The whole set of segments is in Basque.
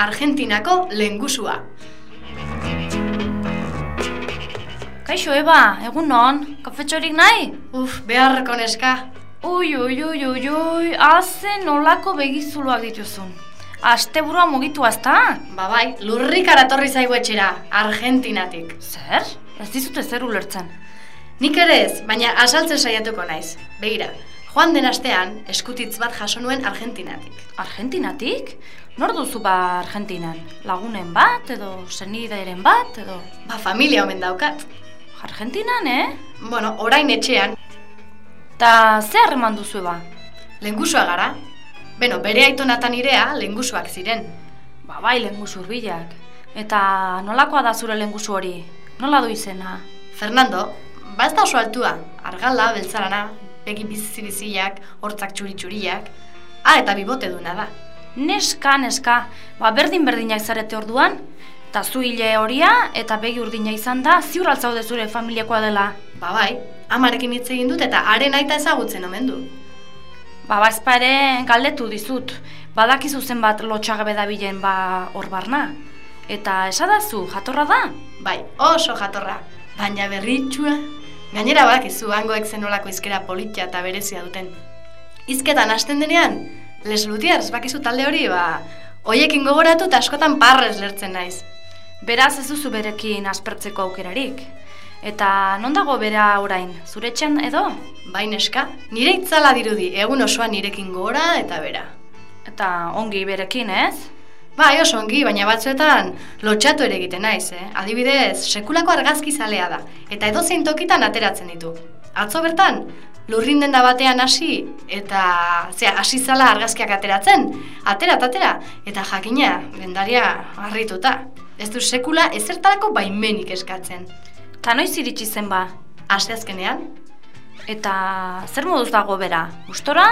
Argentinako lengusua. Kaixo, Eba, egun non? Kafetxorik nahi? Uf, beharreko neska. Ui, ui, ui, ui, ui, haze nolako begizuloak dituzun. Asteburua mugitu azta? Ba bai, lurrik aratorri zaigu etxera, Argentinatik. Zer? Ez dizute zer ulertzen. Nik ere ez, baina asaltzen saiatuko naiz. Begira, joan den astean, eskutitz bat jaso nuen Argentinatik. Argentinatik? Nor duzu ba Argentinan? Lagunen bat, edo senideren bat, edo... Ba, familia omen daukat. Argentinan, eh? Bueno, orain etxean, Ta ze harreman duzu ba? lengusua gara. Beno, bere aitonatan irea, lengusuak ziren. Ba bai, lengusu hurbilak. Eta nolakoa da zure lengusu hori? Nola du izena? Fernando, ba ez da oso altua, argala, beltzarana, begi bizi-biziak, hortzak txuri-txuriak, ah, eta bibote duna da. Neska, neska, ba berdin-berdinak zarete orduan, eta zu hile horia eta begi urdina izan da, ziur altzaude zure familiakoa dela. Ba bai, amarekin hitz egin dut eta haren aita ezagutzen omen du. Ba, bazpa ere galdetu dizut, badakizu zenbat lotxagabe dabilen ba hor barna. Eta esadazu, jatorra da? Bai, oso jatorra, baina berritxua. Gainera badakizu hangoek zenolako izkera politia eta berezia duten. Hizketan hasten denean, Les Lutiers, bakizu talde hori, ba, hoiekin gogoratu eta askotan parrez lertzen naiz. Beraz ez duzu berekin aspertzeko aukerarik. Eta non dago bera orain, zure etxean edo? Bai neska, nire itzala dirudi, egun osoan nirekin gora eta bera. Eta ongi berekin, ez? Bai, oso ongi, baina batzuetan lotxatu ere egiten naiz, eh? Adibidez, sekulako argazki zalea da, eta edozein tokitan ateratzen ditu. Atzo bertan, lurrin denda batean hasi, eta zera, hasi zala argazkiak ateratzen, atera, atera, eta jakina, dendaria harrituta. Ez du sekula ezertarako baimenik eskatzen. Ta noiz iritsi zen ba? Asteazkenean, Eta zer moduz dago bera? Gustora?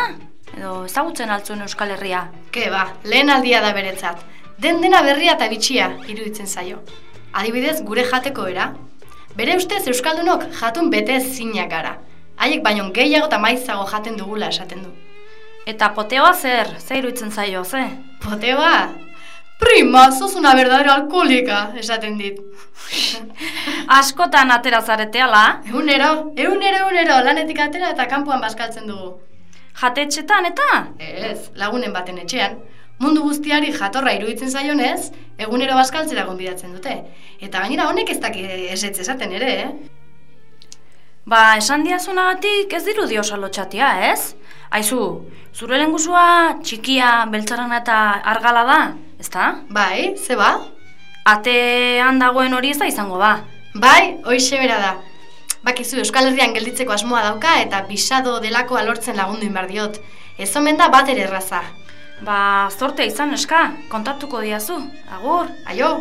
Edo ezagutzen altzuen Euskal Herria? ke ba, lehen aldia da beretzat. Den dena berria eta bitxia iruditzen zaio. Adibidez, gure jateko era. Bere ustez Euskaldunok jatun bete zinak gara. Haiek baino gehiago eta maizago jaten dugula esaten du. Eta poteoa zer? Zer iruditzen zaio, ze? Poteoa, prima, sos una verdadera alkoholika, esaten dit. Askotan atera zareteala, Egunero, egunero, egunero, lanetik atera eta kanpoan baskaltzen dugu. jatetxetan eta? Ez, lagunen baten etxean. Mundu guztiari jatorra iruditzen zaionez, egunero baskaltzera gonbidatzen dute. Eta gainera honek ez daki esetz esaten ere, eh? Ba, esan diazunagatik ez dirudi oso lotxatia, ez? Aizu, zure lengusua txikia, beltzarana eta argala da, ezta? Bai, ze ba? Atean dagoen hori ez da izango ba. Bai, hoixe bera da. Bakizu Euskal Herrian gelditzeko asmoa dauka eta bisado delakoa lortzen lagundu inbar diot. Ez omen da bat ere erraza. Ba, zortea izan eska, kontatuko diazu, agur. Aio!